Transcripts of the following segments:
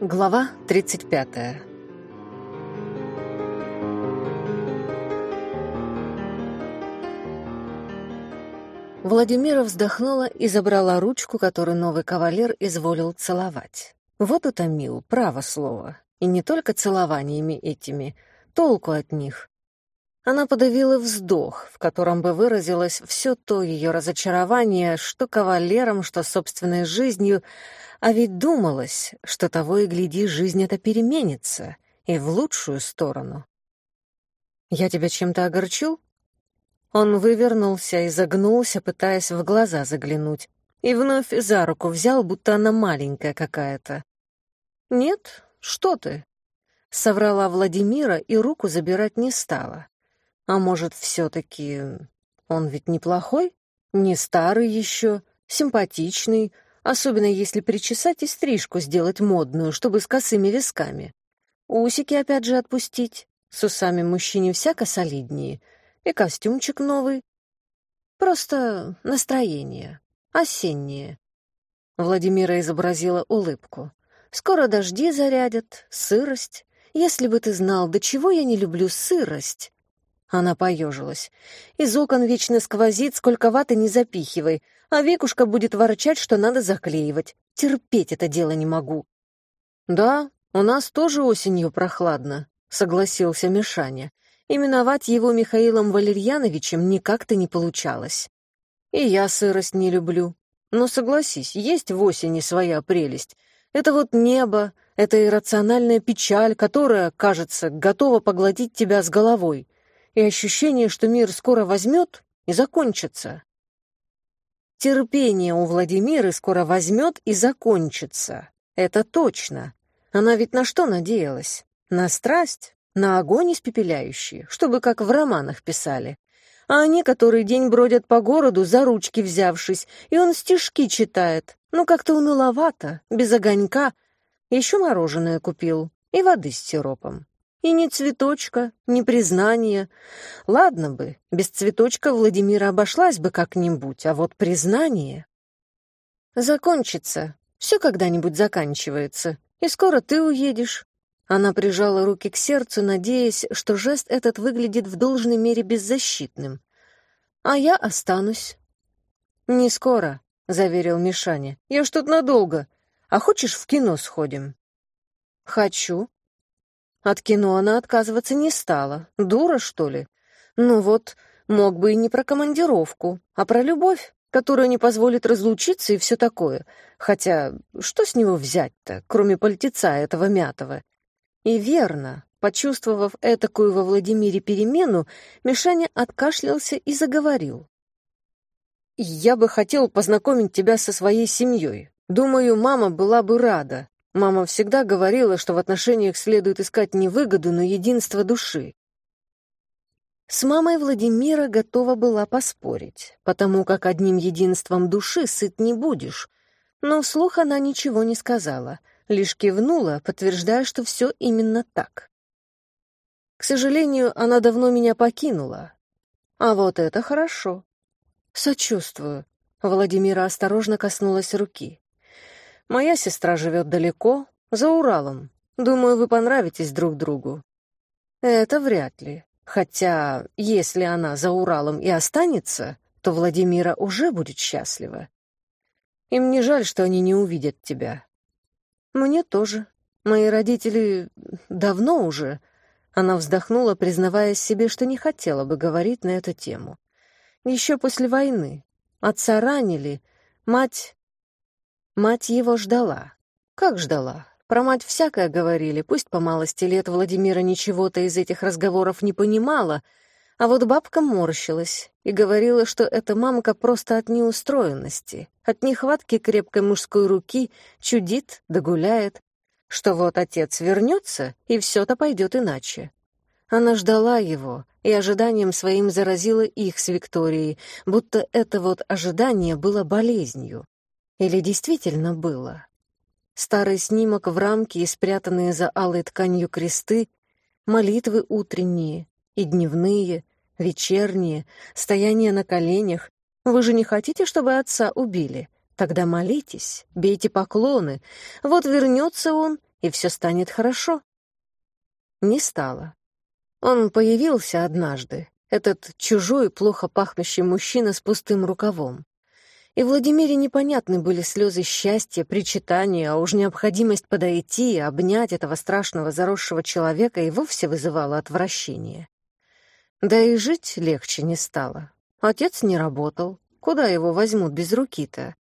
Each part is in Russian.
Глава 35 Владимира вздохнула и забрала ручку, которую новый кавалер изволил целовать. Вот утомил, право слово. И не только целованиями этими, толку от них. Она подавила вздох, в котором бы выразилось все то ее разочарование, что кавалером, что собственной жизнью, а ведь думалось, что того и гляди, жизнь эта переменится, и в лучшую сторону. «Я тебя чем-то огорчил?» Он вывернулся и загнулся, пытаясь в глаза заглянуть, и вновь за руку взял, будто она маленькая какая-то. «Нет, что ты?» — соврала Владимира и руку забирать не стала. А может, все-таки он ведь неплохой? Не старый еще, симпатичный, особенно если причесать и стрижку сделать модную, чтобы с косыми висками. Усики опять же отпустить. С усами мужчине всяко солиднее. И костюмчик новый. Просто настроение. Осеннее. Владимира изобразила улыбку. Скоро дожди зарядят, сырость. Если бы ты знал, до чего я не люблю сырость. Она поежилась. Из окон вечно сквозит, сколько ваты не запихивай, а Викушка будет ворчать, что надо заклеивать. Терпеть это дело не могу. Да, у нас тоже осенью прохладно, согласился Мишаня. Именовать его Михаилом Валерьяновичем никак-то не получалось. И я сырость не люблю. Но согласись, есть в осени своя прелесть. Это вот небо, это иррациональная печаль, которая, кажется, готова поглотить тебя с головой и ощущение, что мир скоро возьмет и закончится. Терпение у Владимиры скоро возьмет и закончится. Это точно. Она ведь на что надеялась? На страсть? На огонь испепеляющий, чтобы как в романах писали. А они который день бродят по городу, за ручки взявшись, и он стишки читает. Ну, как-то уныловато, без огонька. Еще мороженое купил и воды с сиропом. И ни цветочка, ни признания. Ладно бы, без цветочка Владимира обошлась бы как-нибудь, а вот признание... Закончится. Все когда-нибудь заканчивается. И скоро ты уедешь. Она прижала руки к сердцу, надеясь, что жест этот выглядит в должной мере беззащитным. А я останусь. Не скоро, заверил Мишаня. Я ж тут надолго. А хочешь, в кино сходим? Хочу, от кино она отказываться не стала. Дура, что ли? Ну вот, мог бы и не про командировку, а про любовь, которая не позволит разлучиться и все такое. Хотя, что с него взять-то, кроме пальтеца этого мятого? И верно, почувствовав этакую во Владимире перемену, Мишаня откашлялся и заговорил. «Я бы хотел познакомить тебя со своей семьей. Думаю, мама была бы рада. Мама всегда говорила, что в отношениях следует искать не выгоду, но единство души. С мамой Владимира готова была поспорить, потому как одним единством души сыт не будешь. Но вслух она ничего не сказала, лишь кивнула, подтверждая, что все именно так. К сожалению, она давно меня покинула. А вот это хорошо. Сочувствую. Владимира осторожно коснулась руки. Моя сестра живет далеко, за Уралом. Думаю, вы понравитесь друг другу. Это вряд ли. Хотя, если она за Уралом и останется, то Владимира уже будет счастлива. Им не жаль, что они не увидят тебя. Мне тоже. Мои родители давно уже... Она вздохнула, признавая себе, что не хотела бы говорить на эту тему. Еще после войны. Отца ранили, мать Мать его ждала. Как ждала? Про мать всякое говорили, пусть по малости лет Владимира ничего-то из этих разговоров не понимала, а вот бабка морщилась и говорила, что эта мамка просто от неустроенности, от нехватки крепкой мужской руки чудит да гуляет, что вот отец вернется, и все-то пойдет иначе. Она ждала его, и ожиданием своим заразила их с Викторией, будто это вот ожидание было болезнью. Или действительно было? Старый снимок в рамке и спрятанные за алой тканью кресты, молитвы утренние и дневные, вечерние, стояние на коленях. Вы же не хотите, чтобы отца убили? Тогда молитесь, бейте поклоны. Вот вернется он, и все станет хорошо. Не стало. Он появился однажды, этот чужой, плохо пахнущий мужчина с пустым рукавом. И Владимире непонятны были слезы счастья, причитания, а уж необходимость подойти и обнять этого страшного заросшего человека и вовсе вызывала отвращение. Да и жить легче не стало. Отец не работал. Куда его возьмут без руки-то?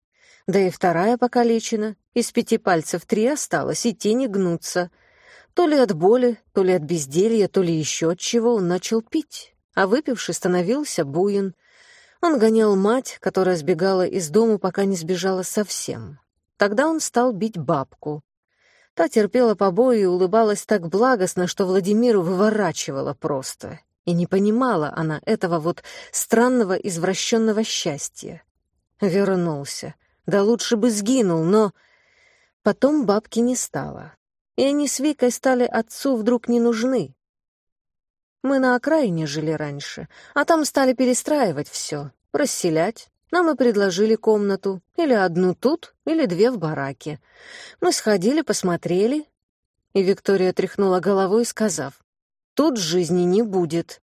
Да и вторая покалечена. Из пяти пальцев три осталось, и те не гнутся. То ли от боли, то ли от безделья, то ли еще от чего он начал пить. А выпивший становился буин. Он гонял мать, которая сбегала из дому, пока не сбежала совсем. Тогда он стал бить бабку. Та терпела побои и улыбалась так благостно, что Владимиру выворачивала просто. И не понимала она этого вот странного извращенного счастья. Вернулся. Да лучше бы сгинул, но... Потом бабки не стало. И они с Викой стали отцу вдруг не нужны. Мы на окраине жили раньше, а там стали перестраивать все, расселять. Нам и предложили комнату, или одну тут, или две в бараке. Мы сходили, посмотрели, и Виктория тряхнула головой, сказав, «Тут жизни не будет».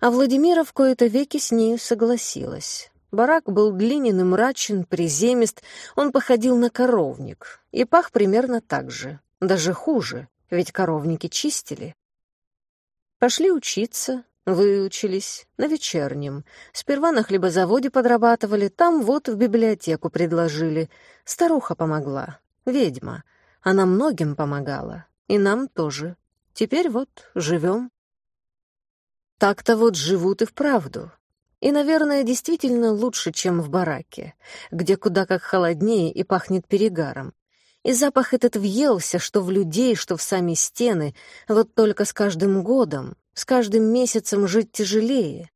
А Владимира в кои-то веки с нею согласилась. Барак был длинен и мрачен, приземист, он походил на коровник и пах примерно так же, даже хуже, ведь коровники чистили. Пошли учиться, выучились, на вечернем. Сперва на хлебозаводе подрабатывали, там вот в библиотеку предложили. Старуха помогла, ведьма. Она многим помогала, и нам тоже. Теперь вот живем. Так-то вот живут и вправду. И, наверное, действительно лучше, чем в бараке, где куда как холоднее и пахнет перегаром. И запах этот въелся, что в людей, что в сами стены, вот только с каждым годом, с каждым месяцем жить тяжелее.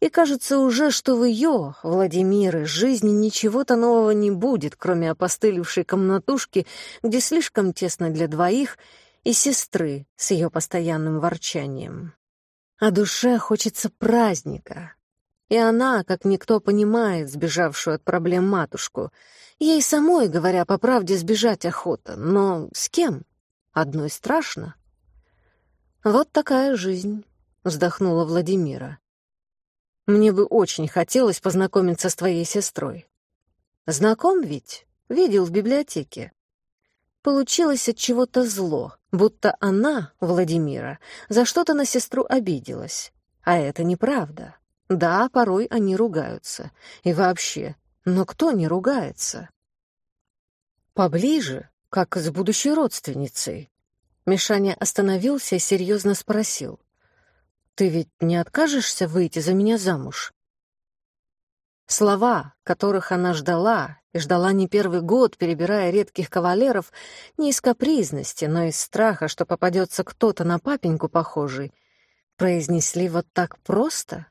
И кажется уже, что в ее, Владимиры, жизни ничего-то нового не будет, кроме опостылевшей комнатушки, где слишком тесно для двоих, и сестры с ее постоянным ворчанием. А душе хочется праздника. И она, как никто понимает, сбежавшую от проблем матушку — Ей самой, говоря по правде, сбежать охота, но с кем? Одной страшно. Вот такая жизнь, вздохнула Владимира. Мне бы очень хотелось познакомиться с твоей сестрой. Знаком ведь? Видел в библиотеке. Получилось от чего-то зло, будто она, Владимира, за что-то на сестру обиделась. А это неправда. Да, порой они ругаются. И вообще, но кто не ругается? Поближе, как с будущей родственницей. Мишаня остановился и серьезно спросил. «Ты ведь не откажешься выйти за меня замуж?» Слова, которых она ждала, и ждала не первый год, перебирая редких кавалеров, не из капризности, но из страха, что попадется кто-то на папеньку похожий, произнесли вот так просто,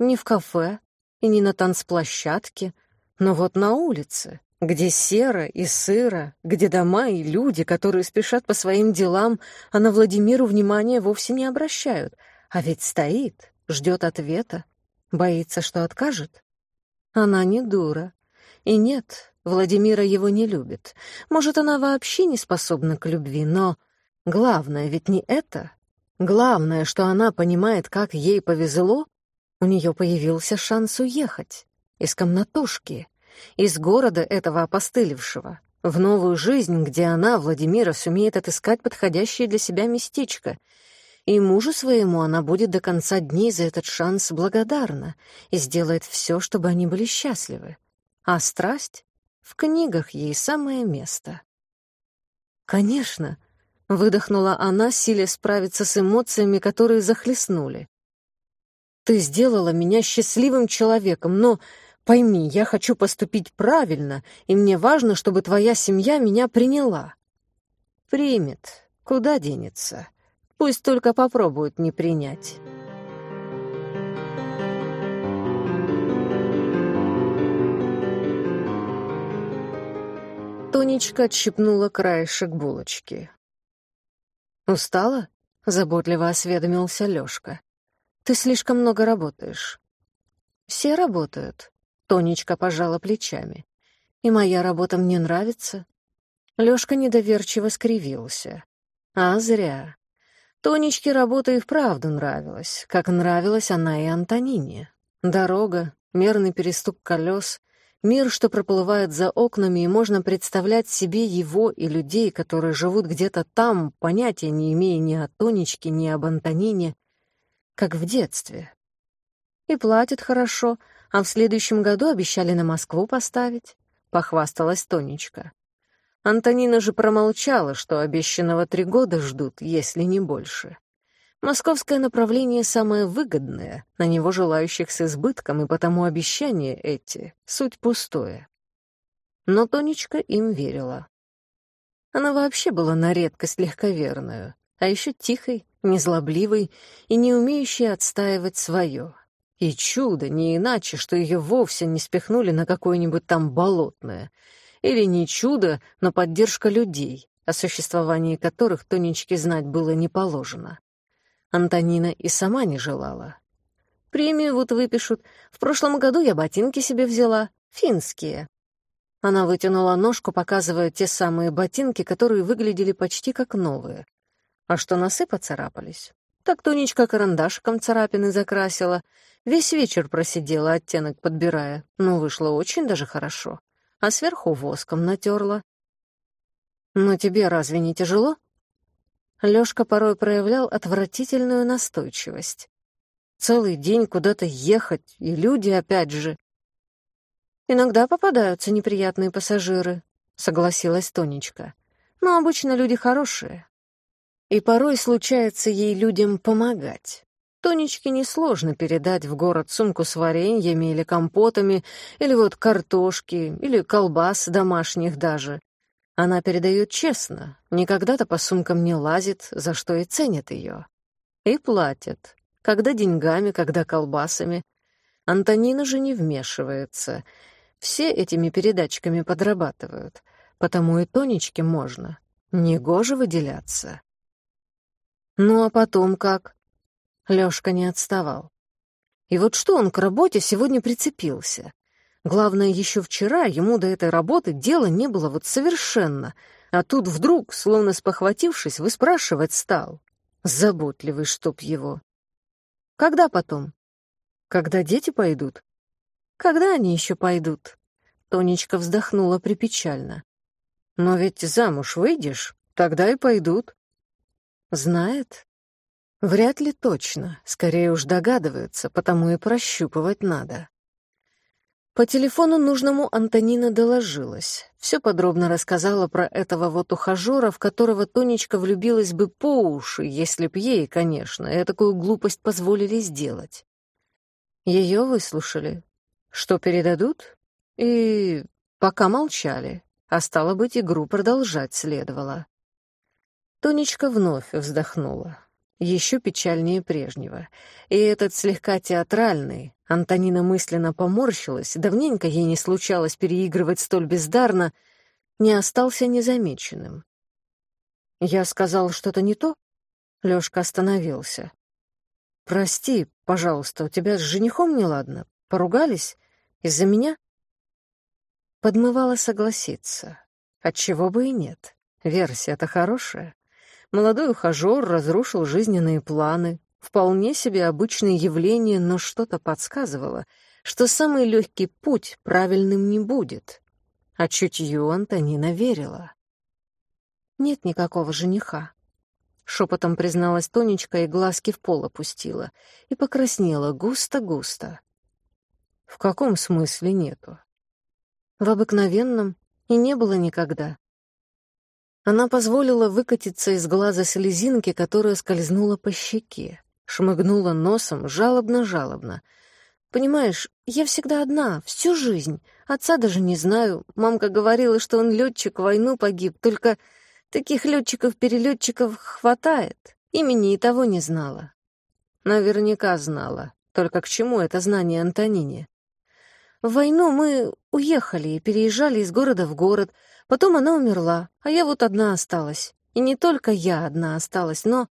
не в кафе и не на танцплощадке, но вот на улице, где серо и сыро, где дома и люди, которые спешат по своим делам, а на Владимиру внимания вовсе не обращают, а ведь стоит, ждет ответа, боится, что откажет. Она не дура. И нет, Владимира его не любит. Может, она вообще не способна к любви, но главное ведь не это. Главное, что она понимает, как ей повезло, у нее появился шанс уехать из комнатушки, из города этого опостылевшего, в новую жизнь, где она, Владимира, сумеет отыскать подходящее для себя местечко. И мужу своему она будет до конца дней за этот шанс благодарна и сделает все, чтобы они были счастливы. А страсть? В книгах ей самое место. «Конечно», — выдохнула она, силя справиться с эмоциями, которые захлестнули. «Ты сделала меня счастливым человеком, но Пойми, я хочу поступить правильно, и мне важно, чтобы твоя семья меня приняла. Примет. Куда денется? Пусть только попробуют не принять. Тонечка отщипнула краешек булочки. «Устала?» — заботливо осведомился Лёшка. «Ты слишком много работаешь». «Все работают», Тонечка пожала плечами. «И моя работа мне нравится. Лёшка недоверчиво скривился. А зря. Тонечке работа и вправду нравилась, как нравилась она и Антонине. Дорога, мерный перестук колес, мир, что проплывает за окнами, и можно представлять себе его и людей, которые живут где-то там, понятия не имея ни о Тонечке, ни об Антонине, как в детстве. И платят хорошо, а в следующем году обещали на Москву поставить, — похвасталась Тонечка. Антонина же промолчала, что обещанного три года ждут, если не больше. Московское направление самое выгодное, на него желающих с избытком, и потому обещания эти — суть пустое. Но Тонечка им верила. Она вообще была на редкость легковерную, а еще тихой, незлобливой и не умеющей отстаивать свое. И чудо, не иначе, что ее вовсе не спихнули на какое-нибудь там болотное. Или не чудо, но поддержка людей, о существовании которых Тонечке знать было не положено. Антонина и сама не желала. Премию вот выпишут. В прошлом году я ботинки себе взяла. Финские. Она вытянула ножку, показывая те самые ботинки, которые выглядели почти как новые. А что носы поцарапались? Так Тонечка карандашиком царапины закрасила. Весь вечер просидела, оттенок подбирая. Но вышло очень даже хорошо. А сверху воском натерла. «Но тебе разве не тяжело?» Лёшка порой проявлял отвратительную настойчивость. Целый день куда-то ехать, и люди опять же. «Иногда попадаются неприятные пассажиры», — согласилась Тонечка. «Но обычно люди хорошие. И порой случается ей людям помогать. Тонечке несложно передать в город сумку с вареньями или компотами, или вот картошки, или колбас домашних даже. Она передает честно, никогда-то по сумкам не лазит, за что и ценят ее. И платят, когда деньгами, когда колбасами. Антонина же не вмешивается. Все этими передачками подрабатывают, потому и Тонечке можно. Негоже выделяться. Ну а потом как? Лёшка не отставал. И вот что он к работе сегодня прицепился? Главное, еще вчера ему до этой работы дела не было вот совершенно, а тут вдруг, словно спохватившись, выспрашивать стал. Заботливый, чтоб его. Когда потом? Когда дети пойдут? Когда они еще пойдут? Тонечка вздохнула припечально. Но ведь замуж выйдешь, тогда и пойдут. Знает? Вряд ли точно, скорее уж догадывается, потому и прощупывать надо. По телефону нужному Антонина доложилась. Все подробно рассказала про этого вот ухажера, в которого Тонечка влюбилась бы по уши, если б ей, конечно, и такую глупость позволили сделать. Ее выслушали. Что передадут? И пока молчали, а стало быть, игру продолжать следовало. Тонечка вновь вздохнула еще печальнее прежнего. И этот слегка театральный, Антонина мысленно поморщилась, давненько ей не случалось переигрывать столь бездарно, не остался незамеченным. «Я сказал что-то не то?» Лёшка остановился. «Прости, пожалуйста, у тебя с женихом неладно? Поругались? Из-за меня?» Подмывала согласиться. Отчего бы и нет. Версия-то хорошая. Молодой ухажер разрушил жизненные планы. Вполне себе обычное явление, но что-то подсказывало, что самый легкий путь правильным не будет. А чутью Антонина верила. «Нет никакого жениха», — шепотом призналась Тонечка и глазки в пол опустила, и покраснела густо-густо. «В каком смысле нету?» «В обыкновенном и не было никогда. Она позволила выкатиться из глаза слезинки, которая скользнула по щеке, шмыгнула носом жалобно-жалобно. «Понимаешь, я всегда одна, всю жизнь. Отца даже не знаю. Мамка говорила, что он летчик, в войну погиб. Только таких летчиков-перелетчиков хватает. Имени и того не знала». Наверняка знала. Только к чему это знание Антонине? В войну мы уехали и переезжали из города в город — Потом она умерла, а я вот одна осталась. И не только я одна осталась, но...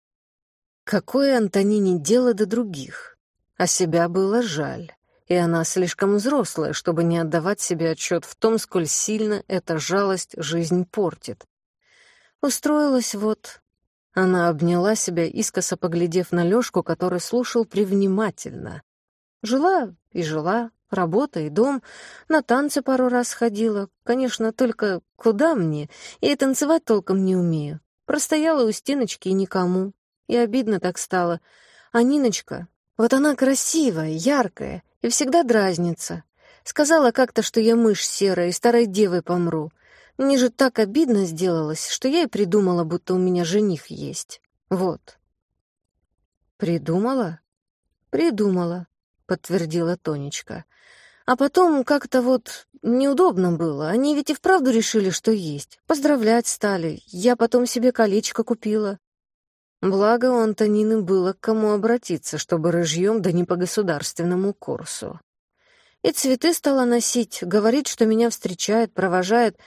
Какое Антонине дело до других? А себя было жаль. и она слишком взрослая, чтобы не отдавать себе отчет в том, сколь сильно эта жалость жизнь портит. Устроилась вот... Она обняла себя, искоса поглядев на Лёшку, который слушал привнимательно. Жила и жила, работа и дом, на танцы пару раз ходила. Конечно, только куда мне? И танцевать толком не умею. Простояла у стеночки и никому. И обидно так стало. А Ниночка, вот она красивая, яркая и всегда дразнится. Сказала как-то, что я мышь серая и старой девой помру. Мне же так обидно сделалось, что я и придумала, будто у меня жених есть. Вот. Придумала? Придумала, подтвердила Тонечка. А потом как-то вот неудобно было. Они ведь и вправду решили, что есть. Поздравлять стали. Я потом себе колечко купила. Благо у Антонины было к кому обратиться, чтобы рыжьем да не по государственному курсу. И цветы стала носить, говорить, что меня встречает, провожает,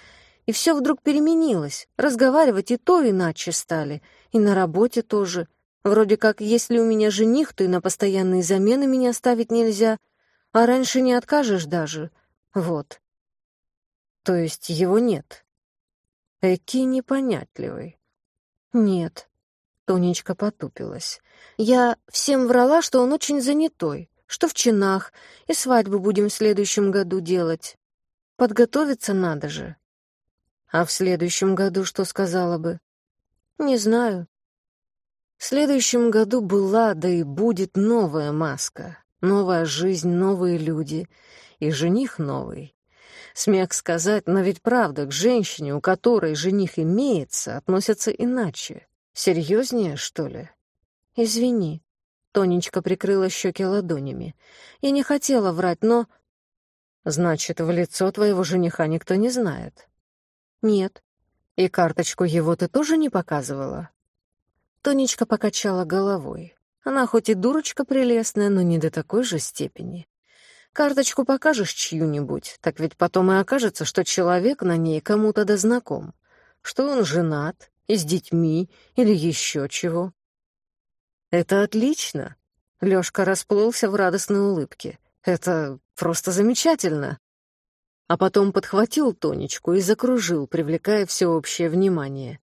и все вдруг переменилось. Разговаривать и то иначе стали, и на работе тоже. Вроде как, если у меня жених, то и на постоянные замены меня ставить нельзя, а раньше не откажешь даже. Вот. То есть его нет. Эки непонятливый. Нет, Тонечка потупилась. «Я всем врала, что он очень занятой, что в чинах, и свадьбу будем в следующем году делать. Подготовиться надо же». «А в следующем году что сказала бы?» «Не знаю». В следующем году была, да и будет новая маска, новая жизнь, новые люди и жених новый. Смех сказать, но ведь правда, к женщине, у которой жених имеется, относятся иначе. Серьезнее, что ли? Извини. Тонечка прикрыла щеки ладонями. Я не хотела врать, но... Значит, в лицо твоего жениха никто не знает? Нет. И карточку его ты тоже не показывала? Тонечка покачала головой. Она хоть и дурочка прелестная, но не до такой же степени. Карточку покажешь чью-нибудь, так ведь потом и окажется, что человек на ней кому-то да знаком, что он женат, и с детьми или еще чего. Это отлично. Лёшка расплылся в радостной улыбке. Это просто замечательно. А потом подхватил Тонечку и закружил, привлекая всеобщее внимание.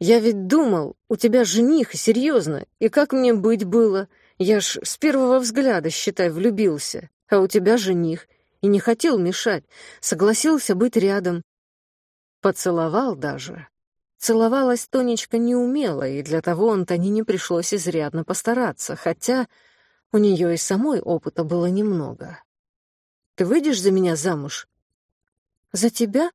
Я ведь думал, у тебя жених, серьезно, и как мне быть было? Я ж с первого взгляда, считай, влюбился, а у тебя жених, и не хотел мешать, согласился быть рядом. Поцеловал даже. Целовалась Тонечка неумело, и для того Антонине пришлось изрядно постараться, хотя у нее и самой опыта было немного. «Ты выйдешь за меня замуж?» «За тебя?»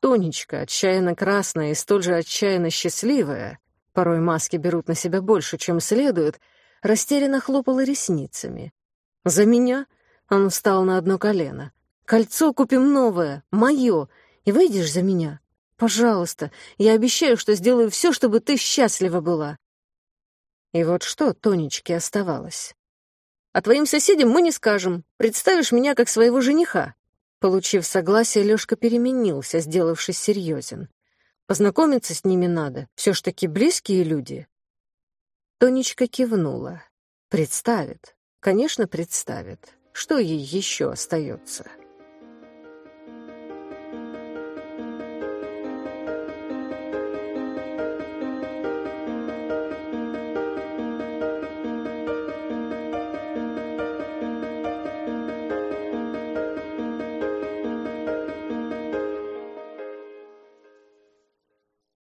Тонечка, отчаянно красная и столь же отчаянно счастливая, порой маски берут на себя больше, чем следует, растерянно хлопала ресницами. «За меня?» — он встал на одно колено. «Кольцо купим новое, мое, и выйдешь за меня?» Пожалуйста, я обещаю, что сделаю все, чтобы ты счастлива была. И вот что Тонечке оставалось. А твоим соседям мы не скажем. Представишь меня как своего жениха. Получив согласие, Лёшка переменился, сделавшись серьезен. Познакомиться с ними надо, все ж таки близкие люди. Тонечка кивнула. Представит. Конечно, представит. Что ей еще остается?